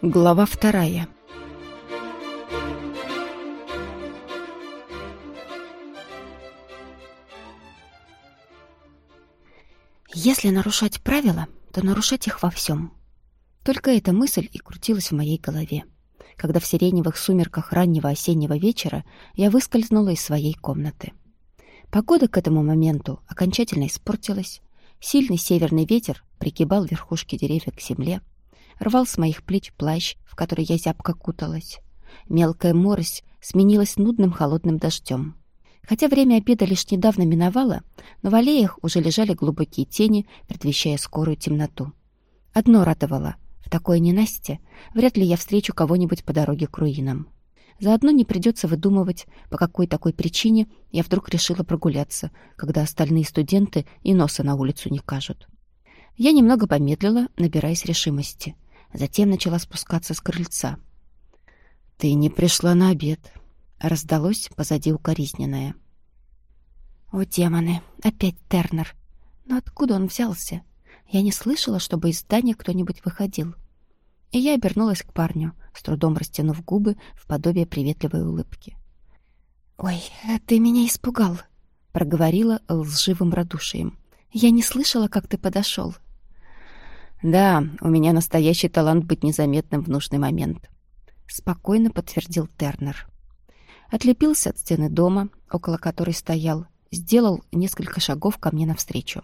Глава вторая. Если нарушать правила, то нарушать их во всем. Только эта мысль и крутилась в моей голове, когда в сиреневых сумерках раннего осеннего вечера я выскользнула из своей комнаты. Погода к этому моменту окончательно испортилась. Сильный северный ветер пригибал верхушки деревьев к земле, рвал с моих плеч плащ, в который я зябко куталась. Мелкая морось сменилась нудным холодным дождем. Хотя время обеда лишь недавно миновало, но в аллеях уже лежали глубокие тени, предвещая скорую темноту. Одно радовало — в такое ненастье вряд ли я встречу кого-нибудь по дороге к руинам. Заодно не придется выдумывать, по какой такой причине я вдруг решила прогуляться, когда остальные студенты и носа на улицу не кажут. Я немного помедлила, набираясь решимости — Затем начала спускаться с крыльца. «Ты не пришла на обед», — раздалось позади укоризненное. «О, демоны! Опять Тернер! Но откуда он взялся? Я не слышала, чтобы из здания кто-нибудь выходил». И я обернулась к парню, с трудом растянув губы в подобие приветливой улыбки. «Ой, ты меня испугал», — проговорила лживым радушием. «Я не слышала, как ты подошел». «Да, у меня настоящий талант быть незаметным в нужный момент», — спокойно подтвердил Тернер. Отлепился от стены дома, около которой стоял, сделал несколько шагов ко мне навстречу.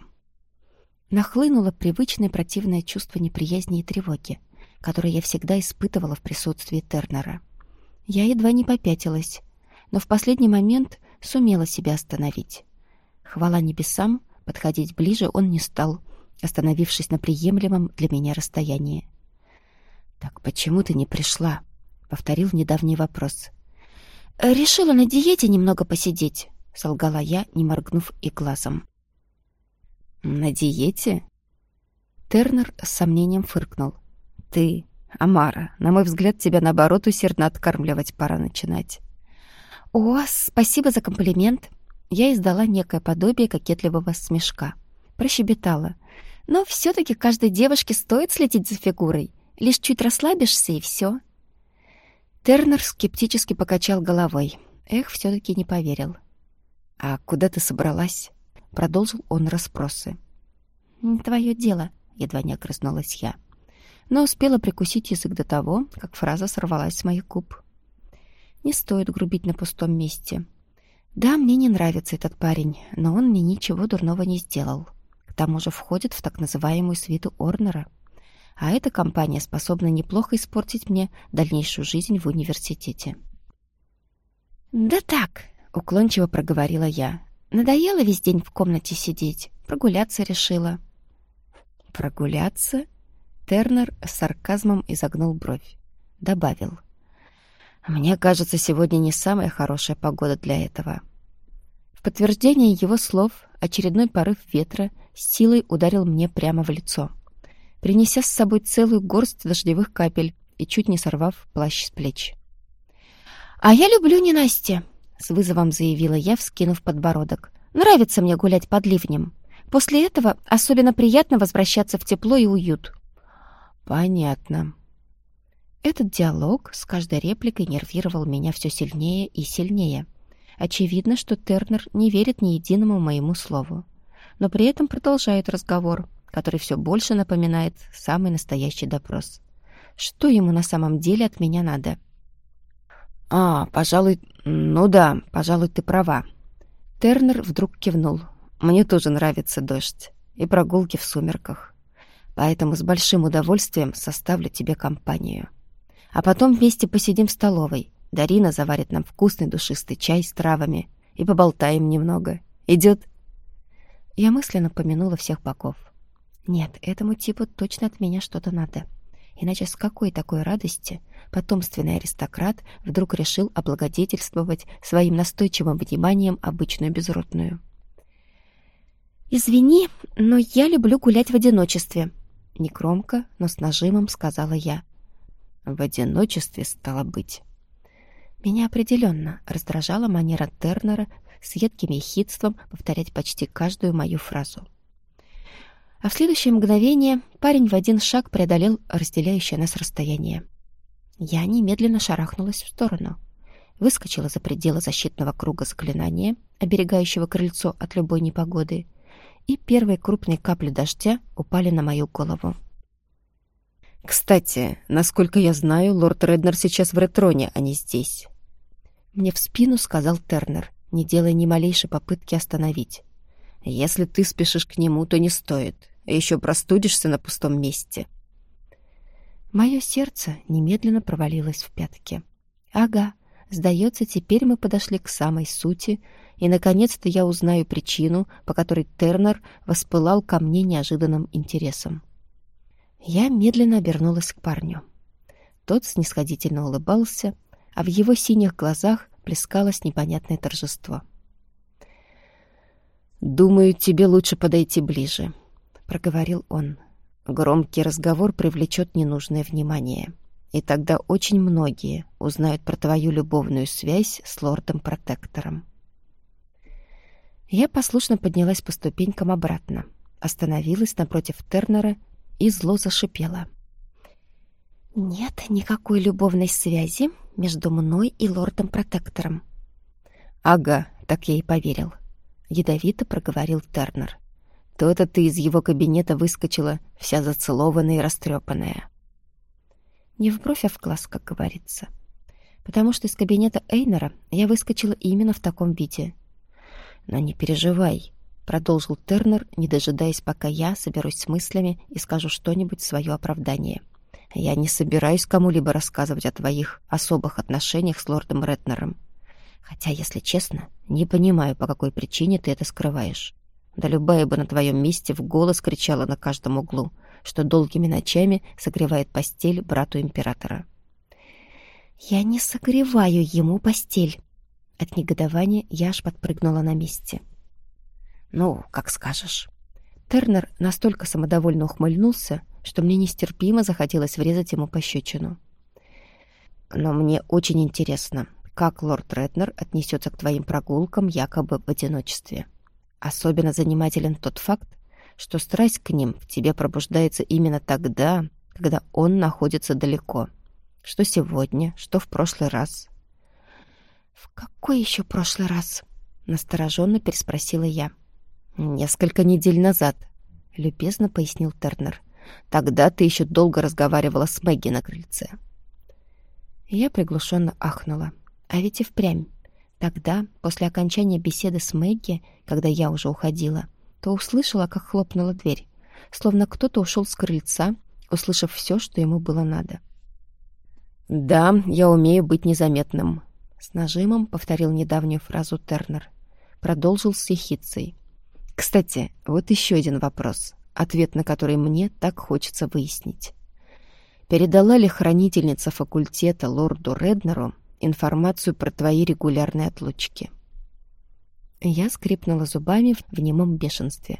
Нахлынуло привычное противное чувство неприязни и тревоги, которое я всегда испытывала в присутствии Тернера. Я едва не попятилась, но в последний момент сумела себя остановить. Хвала небесам, подходить ближе он не стал — остановившись на приемлемом для меня расстоянии. «Так почему ты не пришла?» — повторил недавний вопрос. «Решила на диете немного посидеть», — солгала я, не моргнув и глазом. «На диете?» Тернер с сомнением фыркнул. «Ты, Амара, на мой взгляд, тебя, наоборот, усердно откармливать пора начинать». «О, спасибо за комплимент!» Я издала некое подобие кокетливого смешка. Прощебетала. Но все-таки каждой девушке стоит следить за фигурой. Лишь чуть расслабишься, и все. Тернер скептически покачал головой. Эх, все-таки не поверил. «А куда ты собралась?» Продолжил он расспросы. «Не твое дело», — едва не огрызнулась я. Но успела прикусить язык до того, как фраза сорвалась с моих губ. «Не стоит грубить на пустом месте. Да, мне не нравится этот парень, но он мне ничего дурного не сделал тому же входит в так называемую свиту Орнера. А эта компания способна неплохо испортить мне дальнейшую жизнь в университете. «Да так», — уклончиво проговорила я. «Надоело весь день в комнате сидеть. Прогуляться решила». «Прогуляться?» Тернер с сарказмом изогнул бровь. Добавил. «Мне кажется, сегодня не самая хорошая погода для этого». В подтверждение его слов очередной порыв ветра силой ударил мне прямо в лицо, принеся с собой целую горсть дождевых капель и чуть не сорвав плащ с плеч. «А я люблю ненастье», — с вызовом заявила я, вскинув подбородок. «Нравится мне гулять под ливнем. После этого особенно приятно возвращаться в тепло и уют». «Понятно». Этот диалог с каждой репликой нервировал меня все сильнее и сильнее. Очевидно, что Тернер не верит ни единому моему слову но при этом продолжает разговор, который все больше напоминает самый настоящий допрос. Что ему на самом деле от меня надо? «А, пожалуй, ну да, пожалуй, ты права». Тернер вдруг кивнул. «Мне тоже нравится дождь и прогулки в сумерках. Поэтому с большим удовольствием составлю тебе компанию. А потом вместе посидим в столовой. Дарина заварит нам вкусный душистый чай с травами и поболтаем немного. Идет?» Я мысленно помянула всех богов. Нет, этому типу точно от меня что-то надо. Иначе с какой такой радости потомственный аристократ вдруг решил облагодетельствовать своим настойчивым вниманием обычную безродную? «Извини, но я люблю гулять в одиночестве», — негромко, но с нажимом сказала я. «В одиночестве стало быть». Меня определенно раздражала манера Тернера с едким ехидством повторять почти каждую мою фразу. А в следующее мгновение парень в один шаг преодолел разделяющее нас расстояние. Я немедленно шарахнулась в сторону. Выскочила за пределы защитного круга заклинания, оберегающего крыльцо от любой непогоды, и первые крупные капли дождя упали на мою голову. «Кстати, насколько я знаю, лорд Реднер сейчас в ретроне, а не здесь». Мне в спину сказал Тернер, не делая ни малейшей попытки остановить. «Если ты спешишь к нему, то не стоит. Еще простудишься на пустом месте». Мое сердце немедленно провалилось в пятки. «Ага, сдается, теперь мы подошли к самой сути, и, наконец-то, я узнаю причину, по которой Тернер воспылал ко мне неожиданным интересом. Я медленно обернулась к парню. Тот снисходительно улыбался, а в его синих глазах плескалось непонятное торжество. «Думаю, тебе лучше подойти ближе», — проговорил он. «Громкий разговор привлечет ненужное внимание, и тогда очень многие узнают про твою любовную связь с лордом-протектором». Я послушно поднялась по ступенькам обратно, остановилась напротив Тернера и зло зашипела. «Нет никакой любовной связи между мной и лордом-протектором». «Ага, так я и поверил», — ядовито проговорил Тернер. «То-то ты из его кабинета выскочила, вся зацелованная и растрепанная». Не в бровь, а в глаз, как говорится. Потому что из кабинета Эйнера я выскочила именно в таком виде. «Но не переживай», — продолжил Тернер, не дожидаясь, пока я соберусь с мыслями и скажу что-нибудь в свое оправдание. «Я не собираюсь кому-либо рассказывать о твоих особых отношениях с лордом Ретнером. Хотя, если честно, не понимаю, по какой причине ты это скрываешь. Да любая бы на твоем месте в голос кричала на каждом углу, что долгими ночами согревает постель брату императора». «Я не согреваю ему постель». От негодования я аж подпрыгнула на месте. «Ну, как скажешь». Тернер настолько самодовольно ухмыльнулся, что мне нестерпимо захотелось врезать ему пощечину. «Но мне очень интересно, как лорд Реднер отнесется к твоим прогулкам якобы в одиночестве. Особенно занимателен тот факт, что страсть к ним в тебе пробуждается именно тогда, когда он находится далеко. Что сегодня, что в прошлый раз». «В какой еще прошлый раз?» — настороженно переспросила я. «Несколько недель назад», — любезно пояснил Тернер. «Тогда ты еще долго разговаривала с Мэгги на крыльце». Я приглушенно ахнула. А ведь и впрямь. Тогда, после окончания беседы с Мэгги, когда я уже уходила, то услышала, как хлопнула дверь, словно кто-то ушел с крыльца, услышав все, что ему было надо. «Да, я умею быть незаметным», — с нажимом повторил недавнюю фразу Тернер. Продолжил с ехицей. Кстати, вот еще один вопрос, ответ на который мне так хочется выяснить. Передала ли хранительница факультета лорду Реднеру информацию про твои регулярные отлучки? Я скрипнула зубами в немом бешенстве,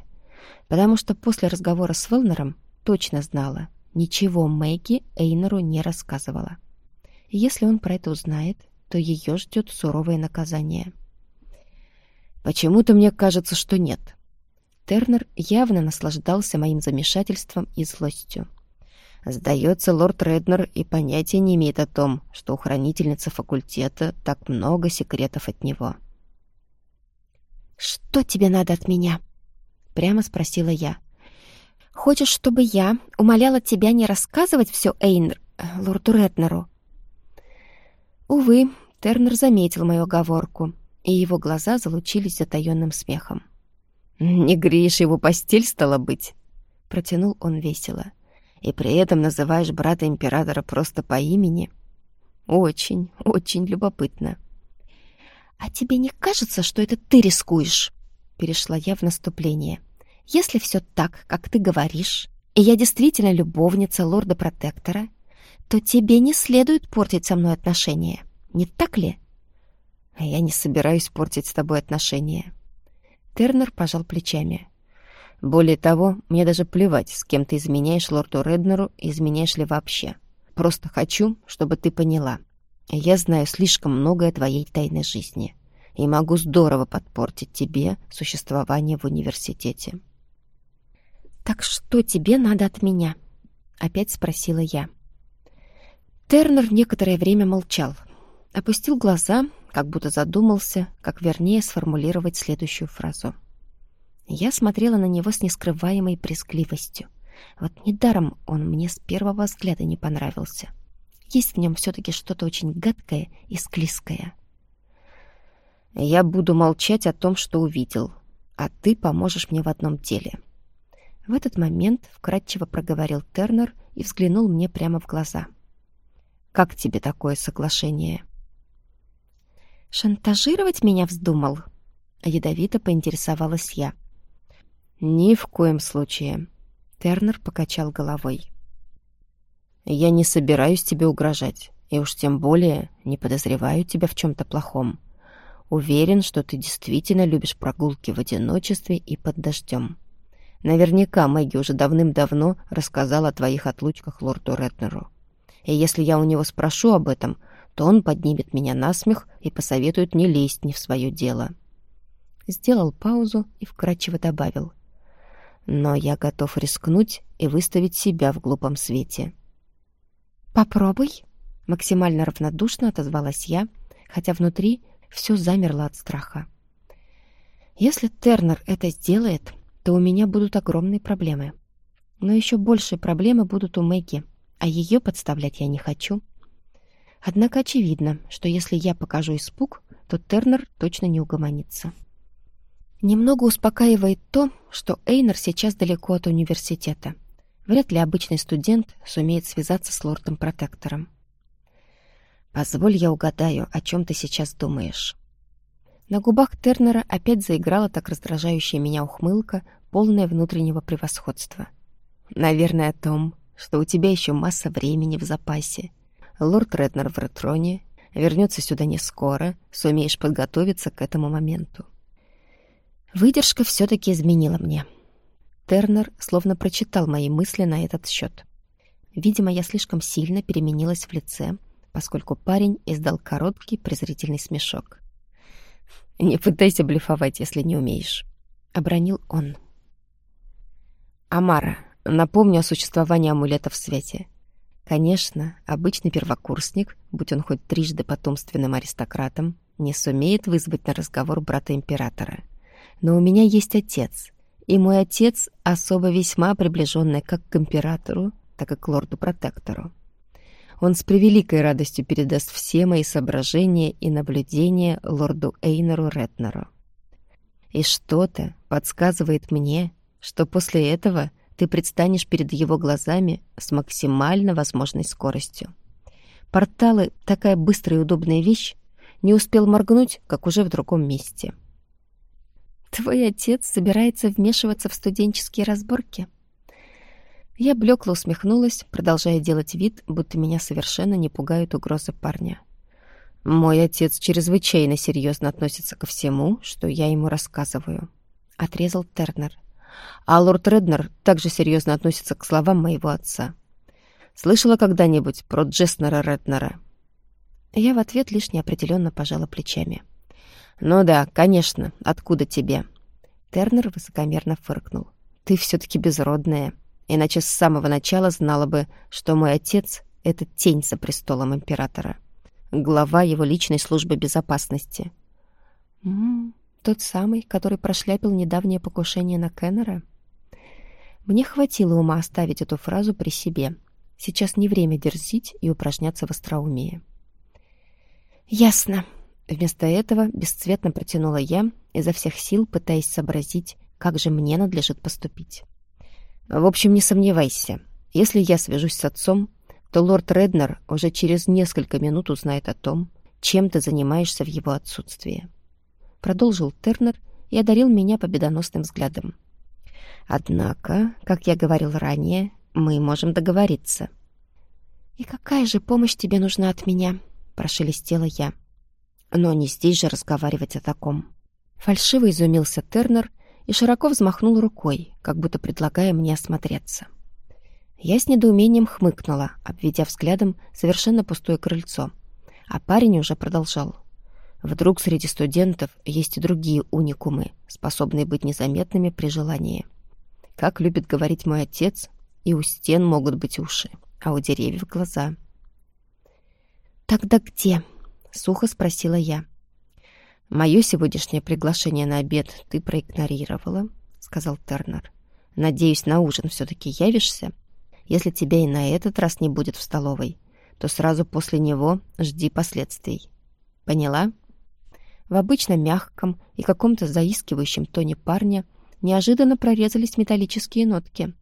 потому что после разговора с Велнером точно знала, ничего Мэгги Эйнеру не рассказывала. если он про это узнает, то ее ждет суровое наказание. «Почему-то мне кажется, что нет», Тернер явно наслаждался моим замешательством и злостью. Сдается, лорд Реднер и понятия не имеет о том, что у хранительницы факультета так много секретов от него. «Что тебе надо от меня?» — прямо спросила я. «Хочешь, чтобы я умоляла тебя не рассказывать все Эйнр, э, лорду Реднеру?» Увы, Тернер заметил мою оговорку, и его глаза залучились затаенным смехом. «Не греешь его постель, стало быть?» — протянул он весело. «И при этом называешь брата императора просто по имени?» «Очень, очень любопытно». «А тебе не кажется, что это ты рискуешь?» — перешла я в наступление. «Если все так, как ты говоришь, и я действительно любовница лорда-протектора, то тебе не следует портить со мной отношения, не так ли?» «А я не собираюсь портить с тобой отношения», Тернер пожал плечами. «Более того, мне даже плевать, с кем ты изменяешь лорду Реднеру и изменяешь ли вообще. Просто хочу, чтобы ты поняла. Я знаю слишком многое о твоей тайной жизни и могу здорово подпортить тебе существование в университете». «Так что тебе надо от меня?» — опять спросила я. Тернер некоторое время молчал. Опустил глаза, как будто задумался, как вернее сформулировать следующую фразу. Я смотрела на него с нескрываемой прескливостью. Вот недаром он мне с первого взгляда не понравился. Есть в нем все-таки что-то очень гадкое и склизкое. «Я буду молчать о том, что увидел, а ты поможешь мне в одном деле». В этот момент вкратчиво проговорил Тернер и взглянул мне прямо в глаза. «Как тебе такое соглашение?» «Шантажировать меня вздумал?» Ядовито поинтересовалась я. «Ни в коем случае», — Тернер покачал головой. «Я не собираюсь тебе угрожать, и уж тем более не подозреваю тебя в чем-то плохом. Уверен, что ты действительно любишь прогулки в одиночестве и под дождем. Наверняка Мэгги уже давным-давно рассказала о твоих отлучках лорду Ретнеру. И если я у него спрошу об этом, то он поднимет меня на смех и посоветует не лезть не в свое дело. Сделал паузу и вкратчиво добавил. Но я готов рискнуть и выставить себя в глупом свете. «Попробуй», — максимально равнодушно отозвалась я, хотя внутри все замерло от страха. «Если Тернер это сделает, то у меня будут огромные проблемы. Но еще большие проблемы будут у Мэгги, а ее подставлять я не хочу». Однако очевидно, что если я покажу испуг, то Тернер точно не угомонится. Немного успокаивает то, что Эйнер сейчас далеко от университета. Вряд ли обычный студент сумеет связаться с лордом-протектором. «Позволь я угадаю, о чем ты сейчас думаешь». На губах Тернера опять заиграла так раздражающая меня ухмылка, полная внутреннего превосходства. «Наверное, о том, что у тебя еще масса времени в запасе, Лорд Реднер в ретроне, вернется сюда не скоро, сумеешь подготовиться к этому моменту. Выдержка все-таки изменила мне. Тернер словно прочитал мои мысли на этот счет. Видимо, я слишком сильно переменилась в лице, поскольку парень издал короткий презрительный смешок. «Не пытайся блефовать, если не умеешь», — обронил он. «Амара, напомню о существовании амулета в свете. Конечно, обычный первокурсник, будь он хоть трижды потомственным аристократом, не сумеет вызвать на разговор брата императора. Но у меня есть отец, и мой отец особо весьма приближенный как к императору, так и к лорду-протектору. Он с превеликой радостью передаст все мои соображения и наблюдения лорду Эйнеру Ретнеру. И что-то подсказывает мне, что после этого ты предстанешь перед его глазами с максимально возможной скоростью. Порталы — такая быстрая и удобная вещь, не успел моргнуть, как уже в другом месте. «Твой отец собирается вмешиваться в студенческие разборки?» Я блекло усмехнулась, продолжая делать вид, будто меня совершенно не пугают угрозы парня. «Мой отец чрезвычайно серьезно относится ко всему, что я ему рассказываю», — отрезал Тернер. А лорд Реднер также серьезно относится к словам моего отца. Слышала когда-нибудь про Джеснера Реднера? Я в ответ лишь неопределенно пожала плечами. «Ну да, конечно. Откуда тебе?» Тернер высокомерно фыркнул. «Ты все-таки безродная. Иначе с самого начала знала бы, что мой отец — это тень за престолом императора. Глава его личной службы безопасности». «М -м, тот самый, который прошляпил недавнее покушение на Кеннера? Мне хватило ума оставить эту фразу при себе. Сейчас не время дерзить и упражняться в остроумии. «Ясно». Вместо этого бесцветно протянула я, изо всех сил пытаясь сообразить, как же мне надлежит поступить. «В общем, не сомневайся. Если я свяжусь с отцом, то лорд Реднер уже через несколько минут узнает о том, чем ты занимаешься в его отсутствии продолжил Тернер и одарил меня победоносным взглядом. Однако, как я говорил ранее, мы можем договориться. «И какая же помощь тебе нужна от меня?» — прошелестела я. «Но не здесь же разговаривать о таком». Фальшиво изумился Тернер и широко взмахнул рукой, как будто предлагая мне осмотреться. Я с недоумением хмыкнула, обведя взглядом совершенно пустое крыльцо, а парень уже продолжал. Вдруг среди студентов есть и другие уникумы, способные быть незаметными при желании. Как любит говорить мой отец, и у стен могут быть уши, а у деревьев глаза. «Тогда где?» — сухо спросила я. «Мое сегодняшнее приглашение на обед ты проигнорировала», — сказал Тернер. «Надеюсь, на ужин все-таки явишься? Если тебя и на этот раз не будет в столовой, то сразу после него жди последствий. Поняла?» В обычно мягком и каком-то заискивающем тоне парня неожиданно прорезались металлические нотки.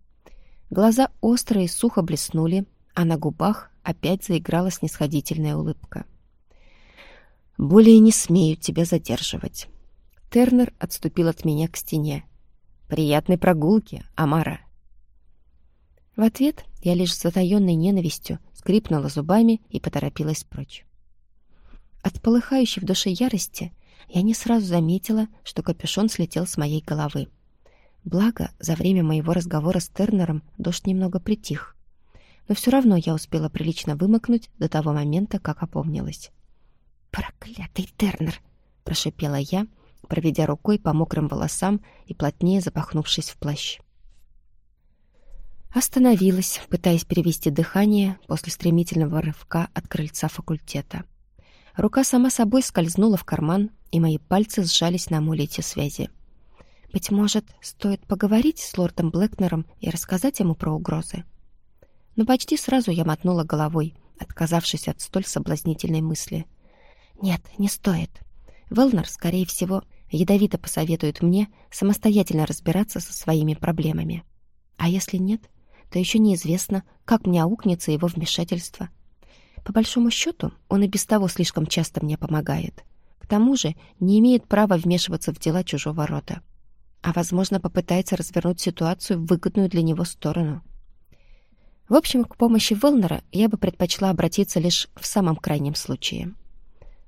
Глаза остро и сухо блеснули, а на губах опять заиграла снисходительная улыбка. «Более не смею тебя задерживать». Тернер отступил от меня к стене. «Приятной прогулки, Амара!» В ответ я лишь с затаенной ненавистью скрипнула зубами и поторопилась прочь. От полыхающей в душе ярости я не сразу заметила, что капюшон слетел с моей головы. Благо, за время моего разговора с Тернером дождь немного притих. Но все равно я успела прилично вымокнуть до того момента, как опомнилась. «Проклятый Тернер!» — прошипела я, проведя рукой по мокрым волосам и плотнее запахнувшись в плащ. Остановилась, пытаясь перевести дыхание после стремительного рывка от крыльца факультета. Рука сама собой скользнула в карман, и мои пальцы сжались на амулете связи. Быть может, стоит поговорить с лордом Блэкнером и рассказать ему про угрозы. Но почти сразу я мотнула головой, отказавшись от столь соблазнительной мысли. Нет, не стоит. Велнер, скорее всего, ядовито посоветует мне самостоятельно разбираться со своими проблемами. А если нет, то еще неизвестно, как мне аукнется его вмешательство — по большому счету, он и без того слишком часто мне помогает. К тому же не имеет права вмешиваться в дела чужого рода. А, возможно, попытается развернуть ситуацию в выгодную для него сторону. В общем, к помощи Велнера я бы предпочла обратиться лишь в самом крайнем случае.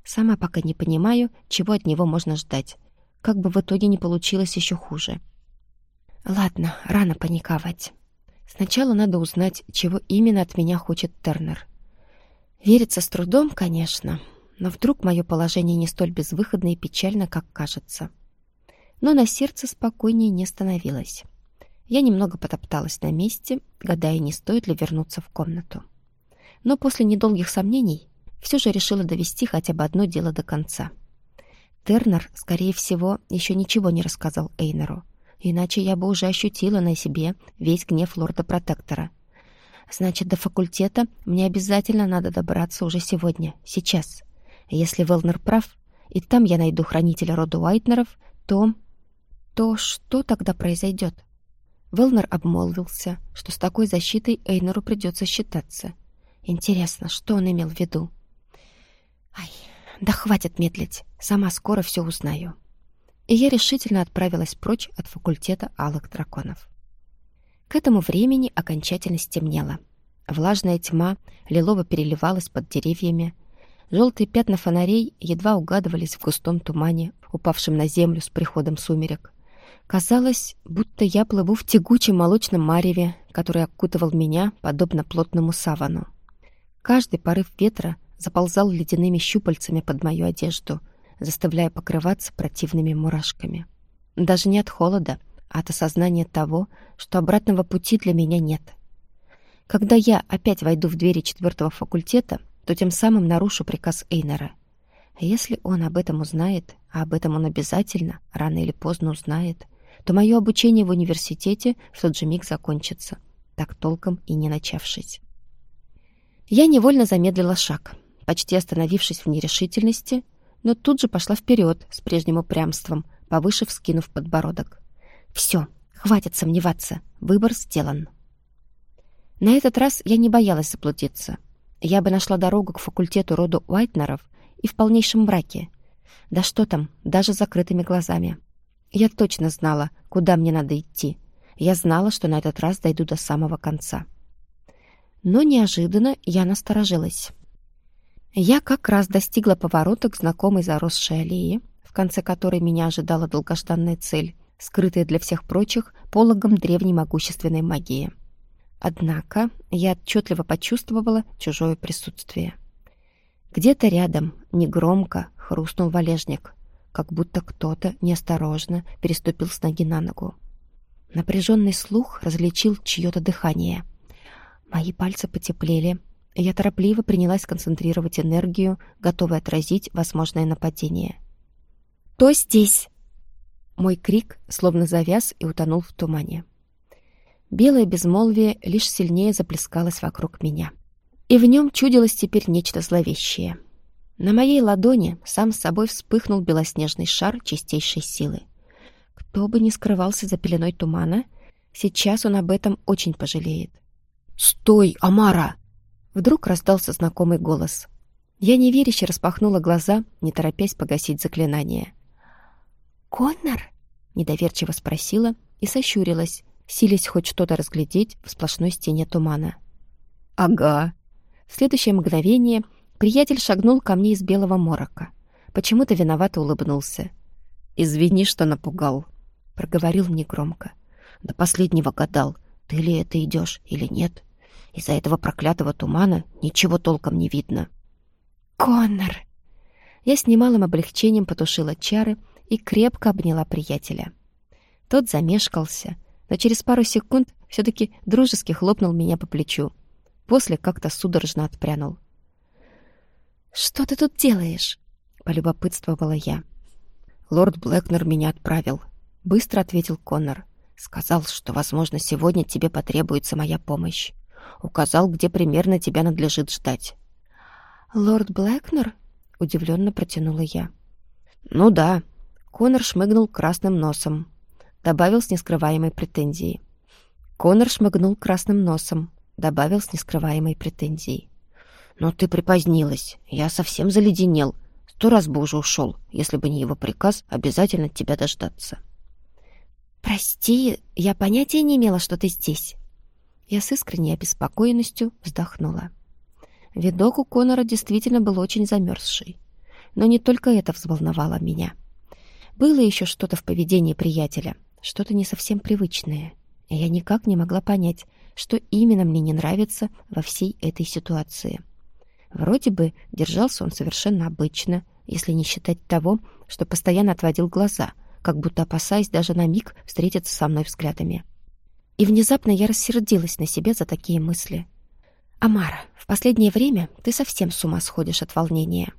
Сама пока не понимаю, чего от него можно ждать. Как бы в итоге не получилось еще хуже. Ладно, рано паниковать. Сначала надо узнать, чего именно от меня хочет Тернер. Верится с трудом, конечно, но вдруг мое положение не столь безвыходно и печально, как кажется. Но на сердце спокойнее не становилось. Я немного потопталась на месте, гадая, не стоит ли вернуться в комнату. Но после недолгих сомнений все же решила довести хотя бы одно дело до конца. Тернер, скорее всего, еще ничего не рассказал Эйнеру, иначе я бы уже ощутила на себе весь гнев лорда-протектора — Значит, до факультета мне обязательно надо добраться уже сегодня, сейчас. Если Велнер прав, и там я найду хранителя рода Уайтнеров, то... То что тогда произойдет? Велнер обмолвился, что с такой защитой Эйнеру придется считаться. Интересно, что он имел в виду? Ай, да хватит медлить, сама скоро все узнаю. И я решительно отправилась прочь от факультета алых драконов. К этому времени окончательно стемнело. Влажная тьма лилово переливалась под деревьями. Желтые пятна фонарей едва угадывались в густом тумане, упавшем на землю с приходом сумерек. Казалось, будто я плыву в тягучем молочном мареве, который окутывал меня, подобно плотному савану. Каждый порыв ветра заползал ледяными щупальцами под мою одежду, заставляя покрываться противными мурашками. Даже не от холода, от осознания того, что обратного пути для меня нет. Когда я опять войду в двери четвертого факультета, то тем самым нарушу приказ Эйнера. Если он об этом узнает, а об этом он обязательно, рано или поздно узнает, то мое обучение в университете в тот же миг закончится, так толком и не начавшись. Я невольно замедлила шаг, почти остановившись в нерешительности, но тут же пошла вперед с прежним упрямством, повыше вскинув подбородок. Все, хватит сомневаться, выбор сделан. На этот раз я не боялась заблудиться. Я бы нашла дорогу к факультету рода Уайтнеров и в полнейшем браке. Да что там, даже с закрытыми глазами. Я точно знала, куда мне надо идти. Я знала, что на этот раз дойду до самого конца. Но неожиданно я насторожилась. Я как раз достигла поворота к знакомой заросшей аллее, в конце которой меня ожидала долгожданная цель скрытые для всех прочих пологом древней могущественной магии. Однако я отчетливо почувствовала чужое присутствие. Где-то рядом, негромко, хрустнул валежник, как будто кто-то неосторожно переступил с ноги на ногу. Напряженный слух различил чье-то дыхание. Мои пальцы потеплели, Я торопливо принялась концентрировать энергию, готовая отразить возможное нападение. «Кто здесь?» Мой крик словно завяз и утонул в тумане. Белое безмолвие лишь сильнее заплескалось вокруг меня. И в нем чудилось теперь нечто зловещее. На моей ладони сам с собой вспыхнул белоснежный шар чистейшей силы. Кто бы ни скрывался за пеленой тумана, сейчас он об этом очень пожалеет. «Стой, Амара!» Вдруг раздался знакомый голос. Я неверяще распахнула глаза, не торопясь погасить заклинание. «Коннор?» — недоверчиво спросила и сощурилась, силясь хоть что-то разглядеть в сплошной стене тумана. «Ага». В следующее мгновение приятель шагнул ко мне из белого морока. Почему-то виновато улыбнулся. «Извини, что напугал», — проговорил мне громко. «До последнего гадал, ты ли это идешь или нет. Из-за этого проклятого тумана ничего толком не видно». «Коннор!» Я с немалым облегчением потушила чары и крепко обняла приятеля. Тот замешкался, но через пару секунд все-таки дружески хлопнул меня по плечу. После как-то судорожно отпрянул. «Что ты тут делаешь?» — полюбопытствовала я. «Лорд Блэкнер меня отправил», — быстро ответил Коннор. «Сказал, что, возможно, сегодня тебе потребуется моя помощь. Указал, где примерно тебя надлежит ждать». «Лорд Блэкнер?» — удивленно протянула я. «Ну да», Конор шмыгнул красным носом. Добавил с нескрываемой претензией. Конор шмыгнул красным носом. Добавил с нескрываемой претензией. «Но ты припозднилась. Я совсем заледенел. Сто раз бы уже ушел, если бы не его приказ обязательно тебя дождаться». «Прости, я понятия не имела, что ты здесь». Я с искренней обеспокоенностью вздохнула. Видок у Конора действительно был очень замерзший. Но не только это взволновало меня — было еще что-то в поведении приятеля, что-то не совсем привычное. И я никак не могла понять, что именно мне не нравится во всей этой ситуации. Вроде бы держался он совершенно обычно, если не считать того, что постоянно отводил глаза, как будто опасаясь даже на миг встретиться со мной взглядами. И внезапно я рассердилась на себя за такие мысли. «Амара, в последнее время ты совсем с ума сходишь от волнения».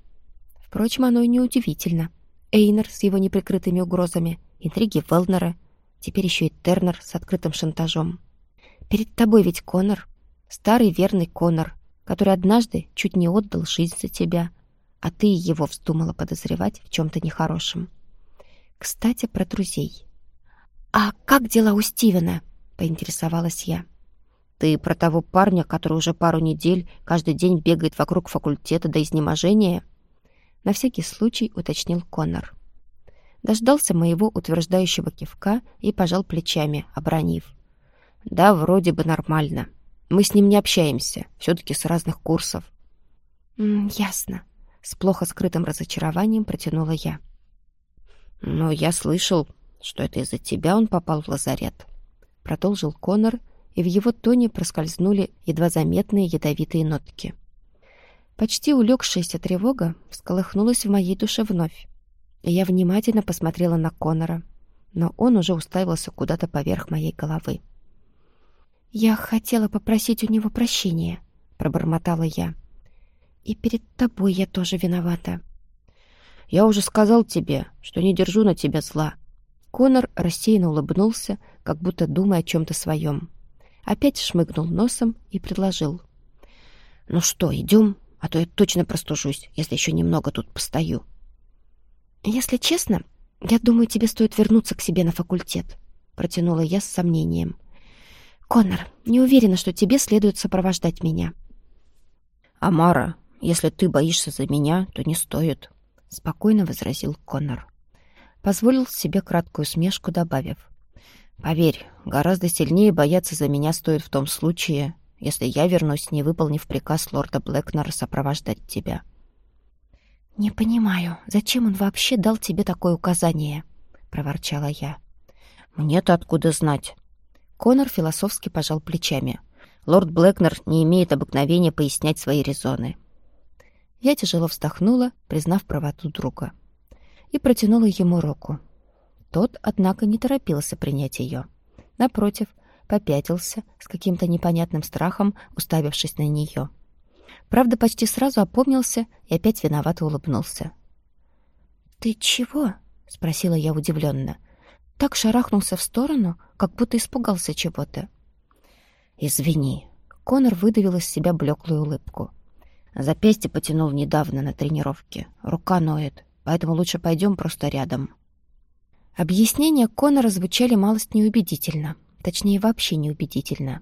Впрочем, оно и неудивительно. Эйнер с его неприкрытыми угрозами, интриги Велнера, теперь еще и Тернер с открытым шантажом. Перед тобой ведь Конор, старый верный Конор, который однажды чуть не отдал жизнь за тебя, а ты его вздумала подозревать в чем-то нехорошем. Кстати, про друзей. «А как дела у Стивена?» — поинтересовалась я. «Ты про того парня, который уже пару недель каждый день бегает вокруг факультета до изнеможения?» На всякий случай уточнил Коннор. Дождался моего утверждающего кивка и пожал плечами, обронив. «Да, вроде бы нормально. Мы с ним не общаемся, все-таки с разных курсов». М «Ясно», — с плохо скрытым разочарованием протянула я. «Но я слышал, что это из-за тебя он попал в лазарет», — продолжил Коннор, и в его тоне проскользнули едва заметные ядовитые нотки. Почти улегшаяся тревога всколыхнулась в моей душе вновь. Я внимательно посмотрела на Конора, но он уже уставился куда-то поверх моей головы. «Я хотела попросить у него прощения», — пробормотала я. «И перед тобой я тоже виновата». «Я уже сказал тебе, что не держу на тебя зла». Конор рассеянно улыбнулся, как будто думая о чем-то своем. Опять шмыгнул носом и предложил. «Ну что, идем?» А то я точно простужусь, если еще немного тут постою. Если честно, я думаю, тебе стоит вернуться к себе на факультет, протянула я с сомнением. Коннор, не уверена, что тебе следует сопровождать меня. Амара, если ты боишься за меня, то не стоит, спокойно возразил Коннор. Позволил себе краткую смешку, добавив: Поверь, гораздо сильнее бояться за меня стоит в том случае, если я вернусь, не выполнив приказ лорда Блэкнера сопровождать тебя». «Не понимаю, зачем он вообще дал тебе такое указание?» — проворчала я. «Мне-то откуда знать?» Конор философски пожал плечами. «Лорд Блэкнер не имеет обыкновения пояснять свои резоны». Я тяжело вздохнула, признав правоту друга, и протянула ему руку. Тот, однако, не торопился принять ее. Напротив, попятился с каким-то непонятным страхом, уставившись на нее. Правда, почти сразу опомнился и опять виновато улыбнулся. «Ты чего?» — спросила я удивленно. Так шарахнулся в сторону, как будто испугался чего-то. «Извини». Конор выдавил из себя блеклую улыбку. Запястье потянул недавно на тренировке. Рука ноет, поэтому лучше пойдем просто рядом. Объяснения Конора звучали малость неубедительно. Точнее, вообще неубедительно.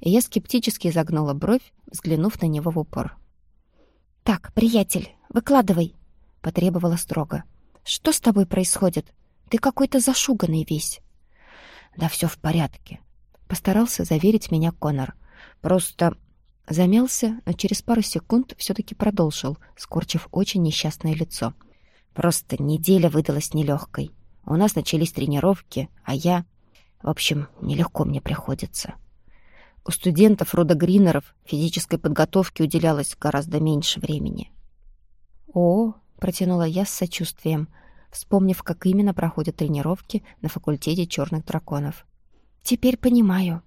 И я скептически загнула бровь, взглянув на него в упор. «Так, приятель, выкладывай!» — потребовала строго. «Что с тобой происходит? Ты какой-то зашуганный весь». «Да все в порядке», — постарался заверить меня Конор. «Просто...» Замялся, но через пару секунд все-таки продолжил, скорчив очень несчастное лицо. «Просто неделя выдалась нелегкой. У нас начались тренировки, а я... В общем, нелегко мне приходится». У студентов рода Гринеров физической подготовке уделялось гораздо меньше времени. «О!» — протянула я с сочувствием, вспомнив, как именно проходят тренировки на факультете черных драконов. «Теперь понимаю».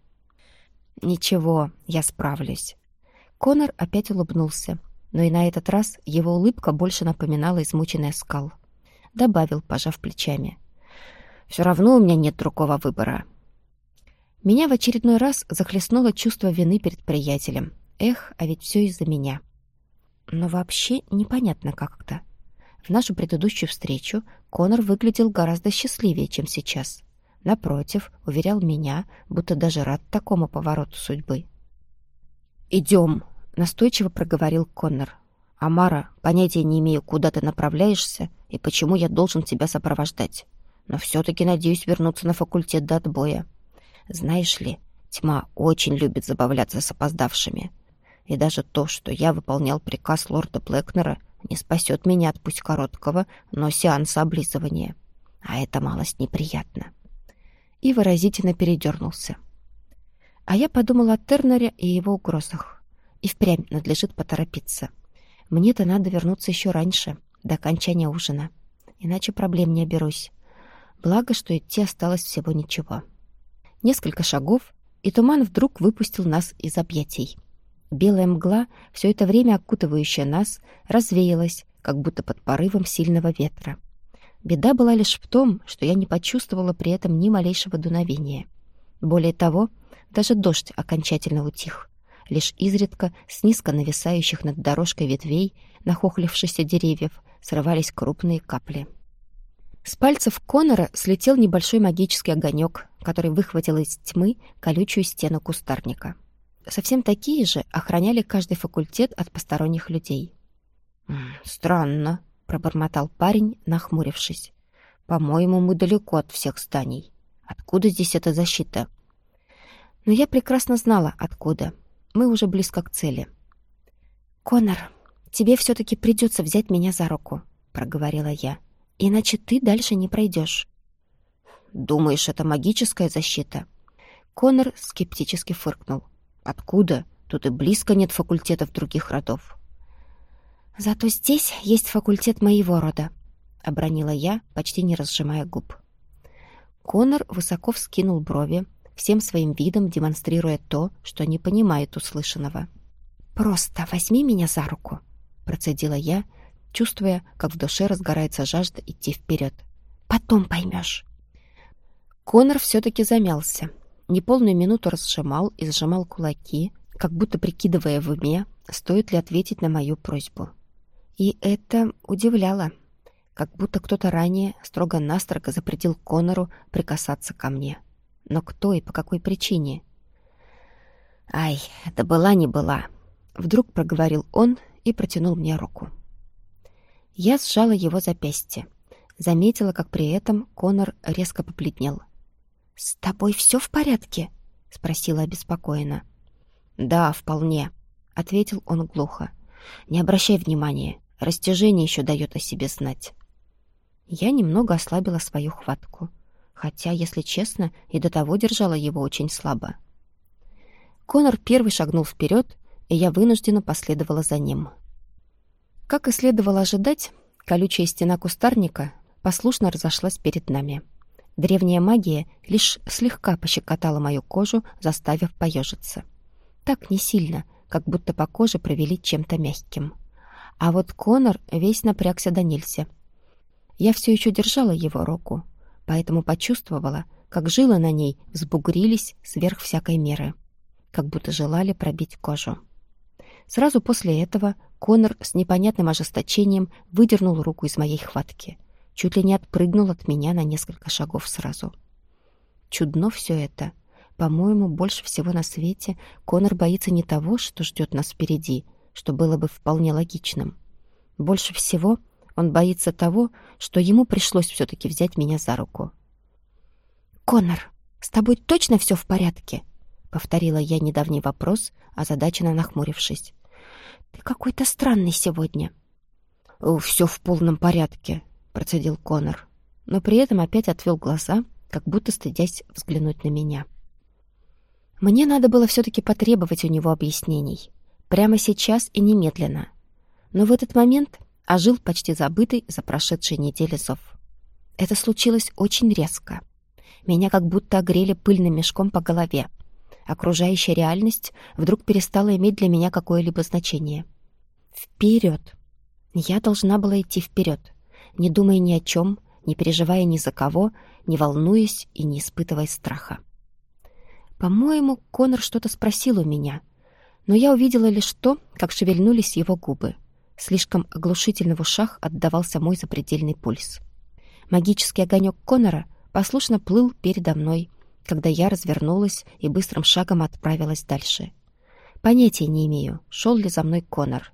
«Ничего, я справлюсь». Конор опять улыбнулся, но и на этот раз его улыбка больше напоминала измученный оскал. Добавил, пожав плечами. «Все равно у меня нет другого выбора». Меня в очередной раз захлестнуло чувство вины перед приятелем. Эх, а ведь все из-за меня. Но вообще непонятно как-то. В нашу предыдущую встречу Конор выглядел гораздо счастливее, чем сейчас. Напротив, уверял меня, будто даже рад такому повороту судьбы. «Идем», — настойчиво проговорил Коннор. «Амара, понятия не имею, куда ты направляешься и почему я должен тебя сопровождать. Но все-таки надеюсь вернуться на факультет до отбоя. Знаешь ли, тьма очень любит забавляться с опоздавшими. И даже то, что я выполнял приказ лорда Блэкнера, не спасет меня от пусть короткого, но сеанса облизывания. А это малость неприятно. И выразительно передернулся. А я подумала о Тернере и его угрозах. И впрямь надлежит поторопиться. Мне-то надо вернуться еще раньше, до окончания ужина. Иначе проблем не оберусь. Благо, что идти осталось всего ничего. Несколько шагов, и туман вдруг выпустил нас из объятий. Белая мгла, все это время окутывающая нас, развеялась, как будто под порывом сильного ветра. Беда была лишь в том, что я не почувствовала при этом ни малейшего дуновения. Более того, даже дождь окончательно утих. Лишь изредка с низко нависающих над дорожкой ветвей, нахохлившихся деревьев, срывались крупные капли. С пальцев Конора слетел небольшой магический огонек, который выхватил из тьмы колючую стену кустарника. Совсем такие же охраняли каждый факультет от посторонних людей. «Странно», — пробормотал парень, нахмурившись. «По-моему, мы далеко от всех зданий. Откуда здесь эта защита?» Но я прекрасно знала, откуда. Мы уже близко к цели. «Конор, тебе все-таки придется взять меня за руку», — проговорила я. «Иначе ты дальше не пройдешь». «Думаешь, это магическая защита?» Конор скептически фыркнул. Откуда? Тут и близко нет факультетов других родов. Зато здесь есть факультет моего рода, обронила я, почти не разжимая губ. Конор высоко вскинул брови, всем своим видом демонстрируя то, что не понимает услышанного. «Просто возьми меня за руку», — процедила я, чувствуя, как в душе разгорается жажда идти вперед. «Потом поймешь». Конор все-таки замялся, неполную минуту разжимал и сжимал кулаки, как будто прикидывая в уме, стоит ли ответить на мою просьбу. И это удивляло, как будто кто-то ранее строго-настрого запретил Конору прикасаться ко мне. Но кто и по какой причине? «Ай, это была не была», — вдруг проговорил он и протянул мне руку. Я сжала его запястье. Заметила, как при этом Конор резко побледнел — «С тобой все в порядке?» — спросила обеспокоенно. «Да, вполне», — ответил он глухо. «Не обращай внимания, растяжение еще дает о себе знать». Я немного ослабила свою хватку, хотя, если честно, и до того держала его очень слабо. Конор первый шагнул вперед, и я вынуждена последовала за ним. Как и следовало ожидать, колючая стена кустарника послушно разошлась перед нами — Древняя магия лишь слегка пощекотала мою кожу, заставив поежиться. Так не сильно, как будто по коже провели чем-то мягким. А вот Конор весь напрягся до нельзя. Я все еще держала его руку, поэтому почувствовала, как жилы на ней взбугрились сверх всякой меры, как будто желали пробить кожу. Сразу после этого Конор с непонятным ожесточением выдернул руку из моей хватки, чуть ли не отпрыгнул от меня на несколько шагов сразу. Чудно все это. По-моему, больше всего на свете Конор боится не того, что ждет нас впереди, что было бы вполне логичным. Больше всего он боится того, что ему пришлось все-таки взять меня за руку. «Конор, с тобой точно все в порядке?» — повторила я недавний вопрос, озадаченно нахмурившись. «Ты какой-то странный сегодня». «Все в полном порядке», — процедил Конор, но при этом опять отвел глаза как будто стыдясь взглянуть на меня. Мне надо было все-таки потребовать у него объяснений. Прямо сейчас и немедленно. Но в этот момент ожил почти забытый за прошедшие недели зов. Это случилось очень резко. Меня как будто огрели пыльным мешком по голове. Окружающая реальность вдруг перестала иметь для меня какое-либо значение. Вперед! Я должна была идти вперед, не думая ни о чем, не переживая ни за кого, не волнуясь и не испытывая страха. По-моему, Конор что-то спросил у меня, но я увидела лишь то, как шевельнулись его губы. Слишком оглушительно в ушах отдавался мой запредельный пульс. Магический огонек Конора послушно плыл передо мной, когда я развернулась и быстрым шагом отправилась дальше. Понятия не имею, шел ли за мной Конор.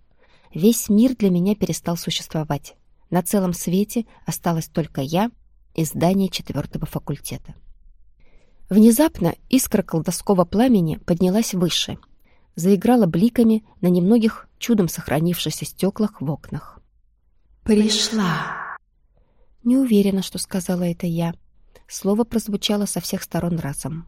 Весь мир для меня перестал существовать. На целом свете осталась только я и здание четвертого факультета. Внезапно искра колдовского пламени поднялась выше, заиграла бликами на немногих чудом сохранившихся стеклах в окнах. «Пришла!» Не уверена, что сказала это я. Слово прозвучало со всех сторон разом.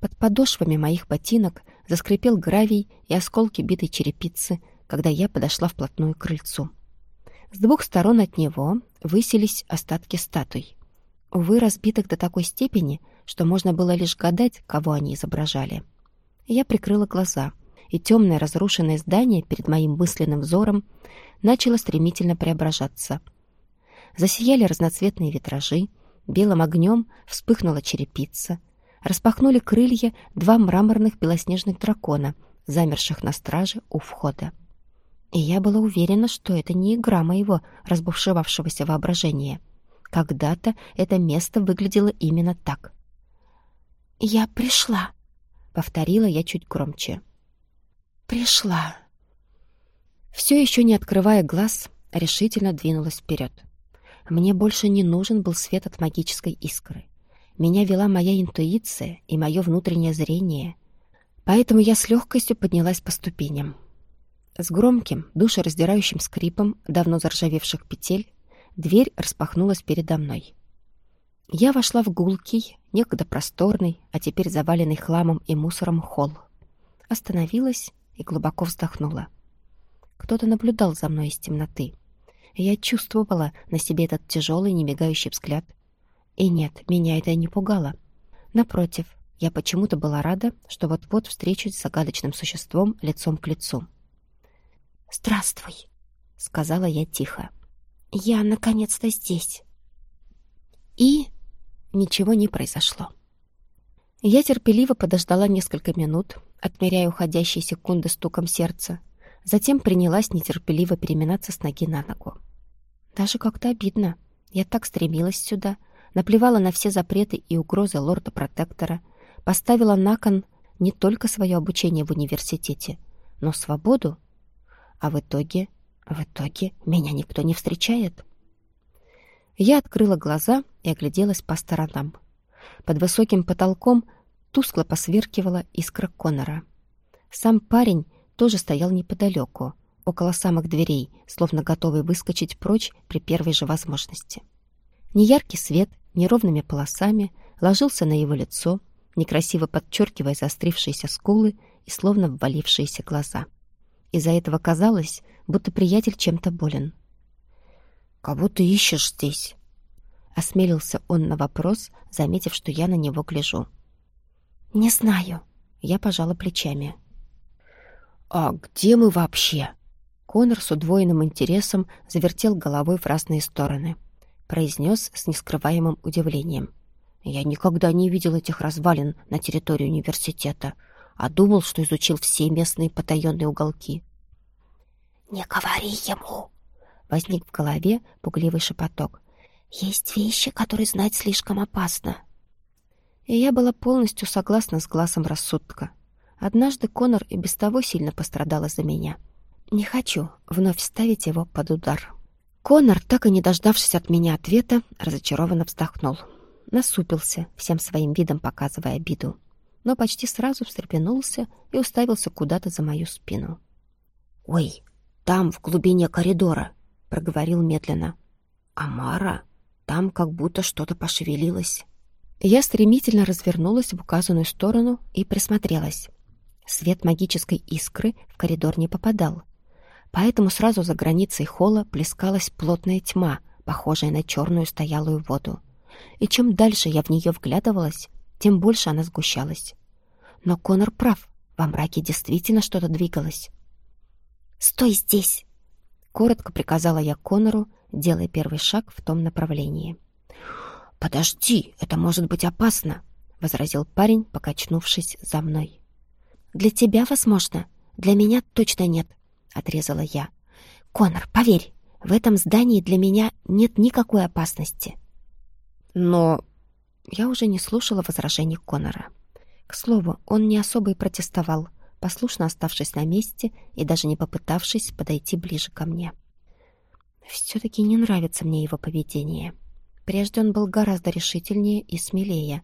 Под подошвами моих ботинок заскрипел гравий и осколки битой черепицы, когда я подошла вплотную к крыльцу. С двух сторон от него высились остатки статуй. Увы, разбитых до такой степени, что можно было лишь гадать, кого они изображали. Я прикрыла глаза, и темное разрушенное здание перед моим мысленным взором начало стремительно преображаться. Засияли разноцветные витражи, белым огнем вспыхнула черепица, распахнули крылья два мраморных белоснежных дракона, замерших на страже у входа. И я была уверена, что это не игра моего разбушевавшегося воображения. Когда-то это место выглядело именно так. «Я пришла», — повторила я чуть громче. «Пришла». Все еще не открывая глаз, решительно двинулась вперед. Мне больше не нужен был свет от магической искры. Меня вела моя интуиция и мое внутреннее зрение, поэтому я с легкостью поднялась по ступеням. С громким, душераздирающим скрипом давно заржавевших петель дверь распахнулась передо мной. Я вошла в гулкий, некогда просторный, а теперь заваленный хламом и мусором холл. Остановилась и глубоко вздохнула. Кто-то наблюдал за мной из темноты. Я чувствовала на себе этот тяжелый, немигающий взгляд. И нет, меня это не пугало. Напротив, я почему-то была рада, что вот-вот встречусь с загадочным существом лицом к лицу. «Здравствуй», — сказала я тихо. «Я наконец-то здесь». И ничего не произошло. Я терпеливо подождала несколько минут, отмеряя уходящие секунды стуком сердца, затем принялась нетерпеливо переминаться с ноги на ногу. Даже как-то обидно. Я так стремилась сюда, наплевала на все запреты и угрозы лорда-протектора, поставила на кон не только свое обучение в университете, но свободу а в итоге, в итоге меня никто не встречает. Я открыла глаза и огляделась по сторонам. Под высоким потолком тускло посверкивала искра Конора. Сам парень тоже стоял неподалеку, около самых дверей, словно готовый выскочить прочь при первой же возможности. Неяркий свет неровными полосами ложился на его лицо, некрасиво подчеркивая заострившиеся скулы и словно ввалившиеся глаза. Из-за этого казалось, будто приятель чем-то болен. «Кого ты ищешь здесь?» Осмелился он на вопрос, заметив, что я на него гляжу. «Не знаю». Я пожала плечами. «А где мы вообще?» Конор с удвоенным интересом завертел головой в разные стороны. Произнес с нескрываемым удивлением. «Я никогда не видел этих развалин на территории университета, а думал, что изучил все местные потаенные уголки». «Не говори ему!» Возник в голове пугливый шепоток. «Есть вещи, которые знать слишком опасно». И я была полностью согласна с глазом рассудка. Однажды Конор и без того сильно пострадал из-за меня. Не хочу вновь ставить его под удар. Конор, так и не дождавшись от меня ответа, разочарованно вздохнул. Насупился, всем своим видом показывая обиду. Но почти сразу встрепенулся и уставился куда-то за мою спину. «Ой, там, в глубине коридора», — проговорил медленно. «Амара, там как будто что-то пошевелилось». Я стремительно развернулась в указанную сторону и присмотрелась. Свет магической искры в коридор не попадал, поэтому сразу за границей холла плескалась плотная тьма, похожая на черную стоялую воду. И чем дальше я в нее вглядывалась, тем больше она сгущалась. Но Конор прав, во мраке действительно что-то двигалось. «Стой здесь!» — коротко приказала я Конору, делая первый шаг в том направлении. «Подожди, это может быть опасно!» — возразил парень, покачнувшись за мной. «Для тебя, возможно, для меня точно нет», — отрезала я. «Конор, поверь, в этом здании для меня нет никакой опасности». Но я уже не слушала возражений Конора. К слову, он не особо и протестовал, послушно оставшись на месте и даже не попытавшись подойти ближе ко мне. Все-таки не нравится мне его поведение. Прежде он был гораздо решительнее и смелее.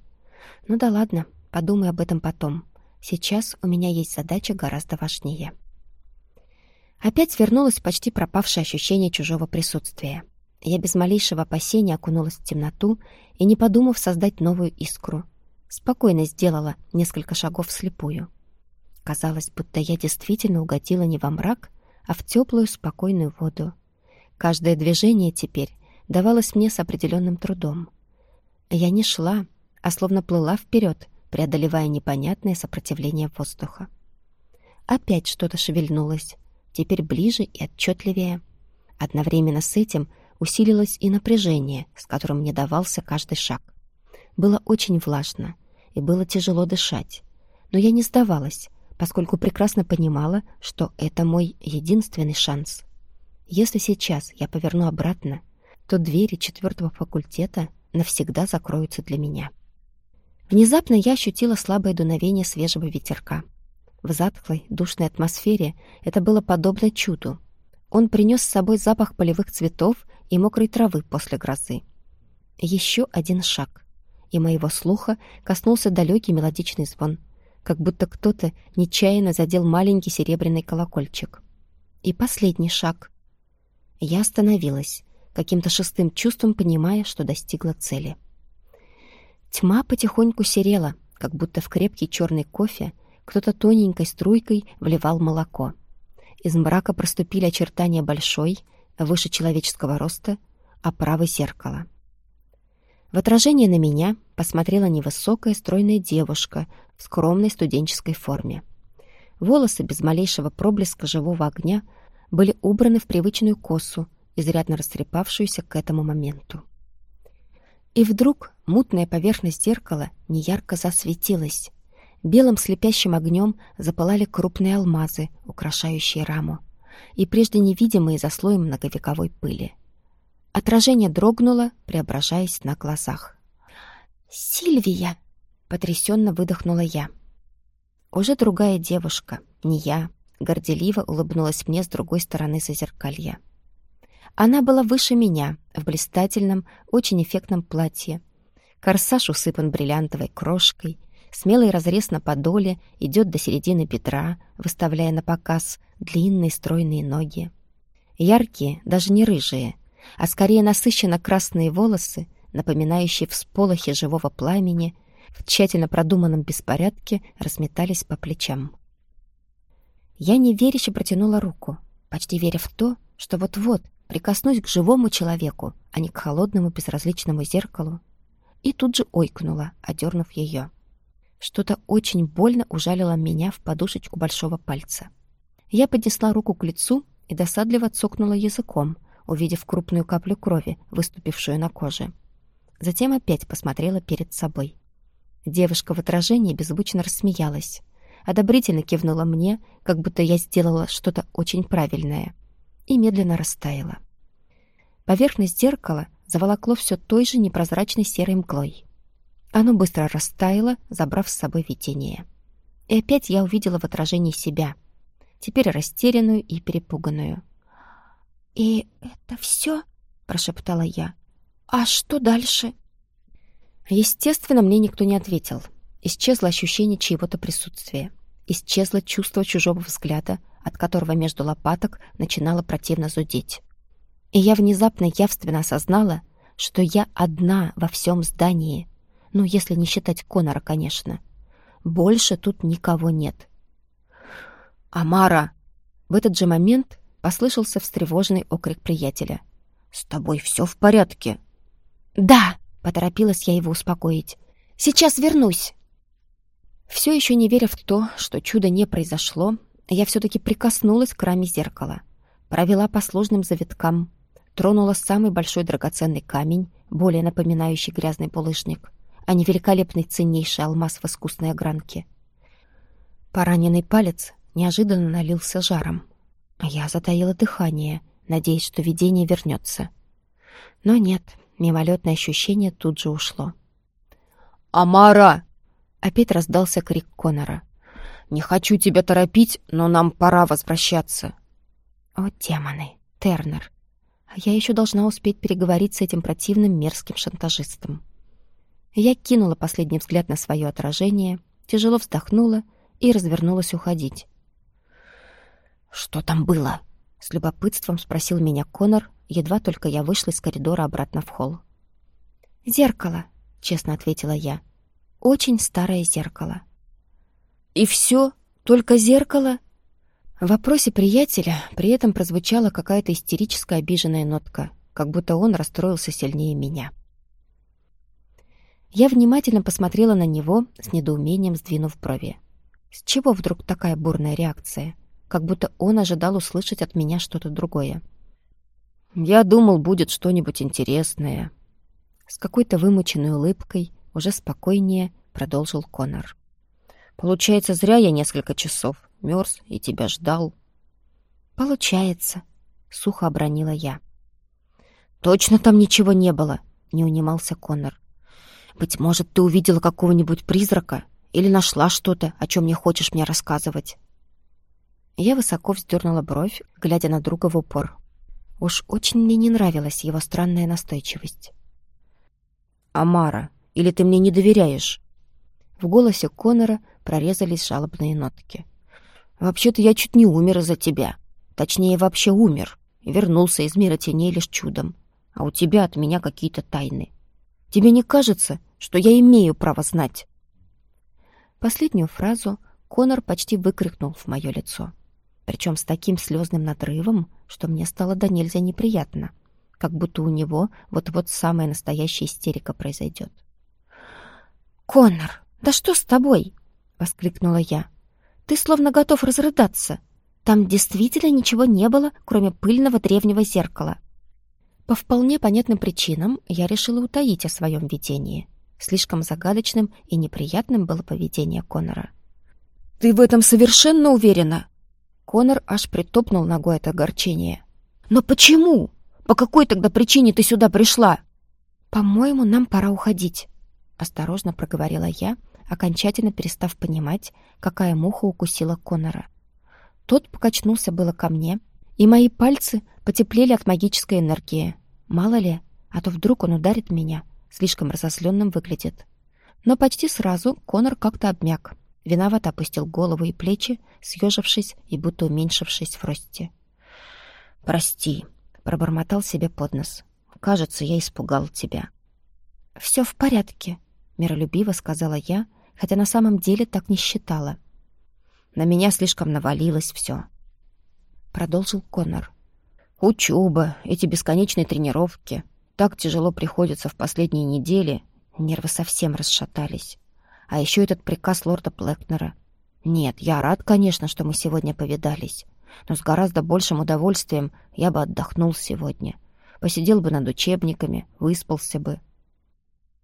Ну да ладно, подумай об этом потом. Сейчас у меня есть задача гораздо важнее. Опять вернулось почти пропавшее ощущение чужого присутствия. Я без малейшего опасения окунулась в темноту и, не подумав создать новую искру, спокойно сделала несколько шагов вслепую. Казалось, будто я действительно угодила не во мрак, а в теплую, спокойную воду. Каждое движение теперь давалось мне с определенным трудом. Я не шла, а словно плыла вперед, преодолевая непонятное сопротивление воздуха. Опять что-то шевельнулось, теперь ближе и отчетливее. Одновременно с этим усилилось и напряжение, с которым мне давался каждый шаг. Было очень влажно, и было тяжело дышать. Но я не сдавалась, поскольку прекрасно понимала, что это мой единственный шанс. Если сейчас я поверну обратно, то двери четвертого факультета навсегда закроются для меня. Внезапно я ощутила слабое дуновение свежего ветерка. В затхлой, душной атмосфере это было подобно чуду. Он принес с собой запах полевых цветов и мокрой травы после грозы. Еще один шаг, и моего слуха коснулся далекий мелодичный звон, как будто кто-то нечаянно задел маленький серебряный колокольчик. И последний шаг. Я остановилась, каким-то шестым чувством понимая, что достигла цели. Тьма потихоньку серела, как будто в крепкий черный кофе кто-то тоненькой струйкой вливал молоко. Из мрака проступили очертания большой, выше человеческого роста, оправы зеркала. В отражение на меня посмотрела невысокая стройная девушка в скромной студенческой форме. Волосы без малейшего проблеска живого огня были убраны в привычную косу, изрядно растрепавшуюся к этому моменту. И вдруг мутная поверхность зеркала неярко засветилась. Белым слепящим огнем запылали крупные алмазы, украшающие раму, и прежде невидимые за слоем многовековой пыли. Отражение дрогнуло, преображаясь на глазах. «Сильвия!» — потрясенно выдохнула я. Уже другая девушка, не я, горделиво улыбнулась мне с другой стороны зазеркалья. Она была выше меня, в блистательном, очень эффектном платье. Корсаж усыпан бриллиантовой крошкой, смелый разрез на подоле идет до середины бедра, выставляя на показ длинные стройные ноги. Яркие, даже не рыжие, а скорее насыщенно красные волосы, напоминающие всполохи живого пламени, в тщательно продуманном беспорядке разметались по плечам. Я неверяще протянула руку, почти веря в то, что вот-вот прикоснусь к живому человеку, а не к холодному безразличному зеркалу, и тут же ойкнула, одернув ее. Что-то очень больно ужалило меня в подушечку большого пальца. Я поднесла руку к лицу и досадливо цокнула языком, увидев крупную каплю крови, выступившую на коже. Затем опять посмотрела перед собой. Девушка в отражении беззвучно рассмеялась. Одобрительно кивнула мне, как будто я сделала что-то очень правильное. И медленно растаяла. Поверхность зеркала заволокло все той же непрозрачной серой мглой. Оно быстро растаяло, забрав с собой видение. И опять я увидела в отражении себя, теперь растерянную и перепуганную. «И это все?» — прошептала я. «А что дальше?» Естественно, мне никто не ответил. Исчезло ощущение чьего-то присутствия. Исчезло чувство чужого взгляда, от которого между лопаток начинало противно зудеть. И я внезапно явственно осознала, что я одна во всем здании. Ну, если не считать Конора, конечно. Больше тут никого нет. «Амара!» В этот же момент послышался встревоженный окрик приятеля. «С тобой все в порядке?» «Да!» — поторопилась я его успокоить. «Сейчас вернусь!» Все еще не веря в то, что чудо не произошло, я все-таки прикоснулась к раме зеркала, провела по сложным завиткам, тронула самый большой драгоценный камень, более напоминающий грязный булыжник, а не великолепный ценнейший алмаз в искусной огранке. Пораненный палец неожиданно налился жаром. А я затаила дыхание, надеясь, что видение вернется. Но нет, мимолетное ощущение тут же ушло. «Амара!» Опять раздался крик Конора. «Не хочу тебя торопить, но нам пора возвращаться». «О, демоны! Тернер! А я еще должна успеть переговорить с этим противным мерзким шантажистом». Я кинула последний взгляд на свое отражение, тяжело вздохнула и развернулась уходить. «Что там было?» — с любопытством спросил меня Конор, едва только я вышла из коридора обратно в холл. «Зеркало», — честно ответила я. Очень старое зеркало. «И все? Только зеркало?» В вопросе приятеля при этом прозвучала какая-то истерическая обиженная нотка, как будто он расстроился сильнее меня. Я внимательно посмотрела на него, с недоумением сдвинув брови. С чего вдруг такая бурная реакция? Как будто он ожидал услышать от меня что-то другое. «Я думал, будет что-нибудь интересное». С какой-то вымученной улыбкой уже спокойнее продолжил Конор. Получается, зря я несколько часов мерз и тебя ждал. Получается, сухо обронила я. Точно там ничего не было, не унимался Конор. Быть может, ты увидела какого-нибудь призрака или нашла что-то, о чем не хочешь мне рассказывать. Я высоко вздернула бровь, глядя на друга в упор. Уж очень мне не нравилась его странная настойчивость. «Амара, или ты мне не доверяешь?» В голосе Конора прорезались жалобные нотки. «Вообще-то я чуть не умер из-за тебя. Точнее, вообще умер. Вернулся из мира теней лишь чудом. А у тебя от меня какие-то тайны. Тебе не кажется, что я имею право знать?» Последнюю фразу Конор почти выкрикнул в мое лицо. Причем с таким слезным надрывом, что мне стало до нельзя неприятно. Как будто у него вот-вот самая настоящая истерика произойдет. «Конор, да что с тобой?» — воскликнула я. «Ты словно готов разрыдаться. Там действительно ничего не было, кроме пыльного древнего зеркала». По вполне понятным причинам я решила утаить о своем видении. Слишком загадочным и неприятным было поведение Конора. «Ты в этом совершенно уверена?» Конор аж притопнул ногой от огорчения. «Но почему? По какой тогда причине ты сюда пришла?» «По-моему, нам пора уходить», — осторожно проговорила я, окончательно перестав понимать, какая муха укусила Конора. Тот покачнулся было ко мне, и мои пальцы потеплели от магической энергии. Мало ли, а то вдруг он ударит меня, слишком разосленным выглядит. Но почти сразу Конор как-то обмяк, виновато опустил голову и плечи, съежившись и будто уменьшившись в росте. «Прости», — пробормотал себе под нос. «Кажется, я испугал тебя». «Все в порядке», — миролюбиво сказала я, хотя на самом деле так не считала. «На меня слишком навалилось все», — продолжил Коннор. «Учеба, эти бесконечные тренировки. Так тяжело приходится в последние недели. Нервы совсем расшатались. А еще этот приказ лорда Блэкнера. Нет, я рад, конечно, что мы сегодня повидались. но с гораздо большим удовольствием я бы отдохнул сегодня. Посидел бы над учебниками, выспался бы.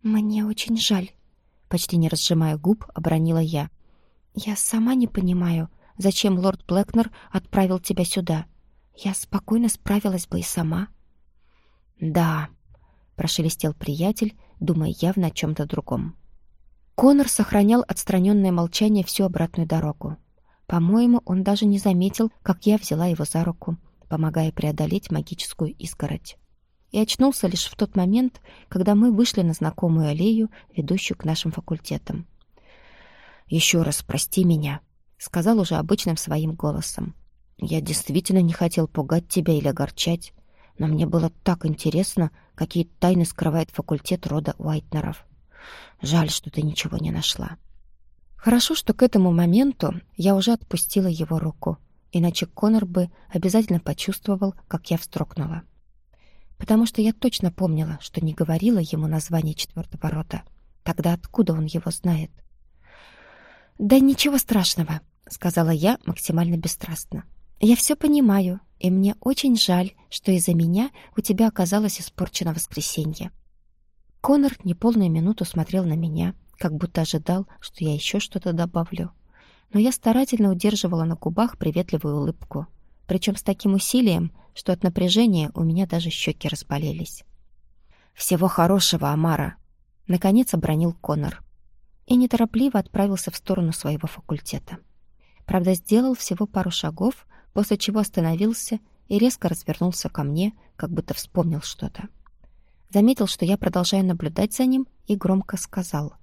«Мне очень жаль», — почти не разжимая губ, обронила я. «Я сама не понимаю, зачем лорд Блэкнер отправил тебя сюда. Я спокойно справилась бы и сама». «Да», — прошелестел приятель, думая явно о чем-то другом. Конор сохранял отстраненное молчание всю обратную дорогу. По-моему, он даже не заметил, как я взяла его за руку, помогая преодолеть магическую изгородь. И очнулся лишь в тот момент, когда мы вышли на знакомую аллею, ведущую к нашим факультетам. «Еще раз прости меня», — сказал уже обычным своим голосом. «Я действительно не хотел пугать тебя или огорчать, но мне было так интересно, какие тайны скрывает факультет рода Уайтнеров. Жаль, что ты ничего не нашла. Хорошо, что к этому моменту я уже отпустила его руку, иначе Конор бы обязательно почувствовал, как я встрогнула. Потому что я точно помнила, что не говорила ему название четвертого рота. Тогда откуда он его знает? «Да ничего страшного», — сказала я максимально бесстрастно. «Я все понимаю, и мне очень жаль, что из-за меня у тебя оказалось испорчено воскресенье. Конор неполную минуту смотрел на меня, как будто ожидал, что я еще что-то добавлю. Но я старательно удерживала на губах приветливую улыбку, причем с таким усилием, что от напряжения у меня даже щеки разболелись. «Всего хорошего, Амара!» — наконец обронил Конор и неторопливо отправился в сторону своего факультета. Правда, сделал всего пару шагов, после чего остановился и резко развернулся ко мне, как будто вспомнил что-то заметил, что я продолжаю наблюдать за ним, и громко сказал.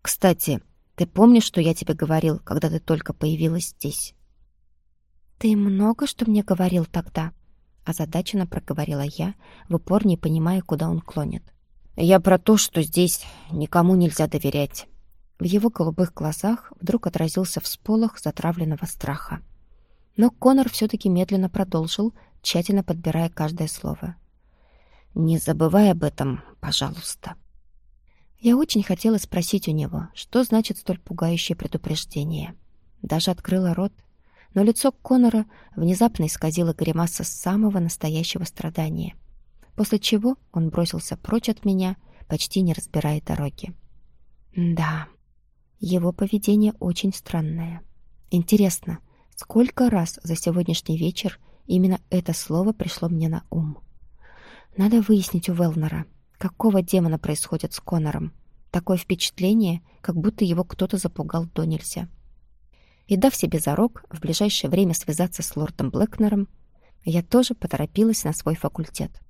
«Кстати, ты помнишь, что я тебе говорил, когда ты только появилась здесь?» «Ты много что мне говорил тогда?» озадаченно проговорила я, в упор не понимая, куда он клонит. «Я про то, что здесь никому нельзя доверять». В его голубых глазах вдруг отразился всполох затравленного страха. Но Конор все-таки медленно продолжил, тщательно подбирая каждое слово. Не забывай об этом, пожалуйста. Я очень хотела спросить у него, что значит столь пугающее предупреждение. Даже открыла рот, но лицо Конора внезапно исказило гримаса самого настоящего страдания, после чего он бросился прочь от меня, почти не разбирая дороги. Да, его поведение очень странное. Интересно, сколько раз за сегодняшний вечер именно это слово пришло мне на ум? Надо выяснить у Велнера, какого демона происходит с Конором. Такое впечатление, как будто его кто-то запугал до нельзя. И дав себе зарок в ближайшее время связаться с лордом Блэкнером, я тоже поторопилась на свой факультет.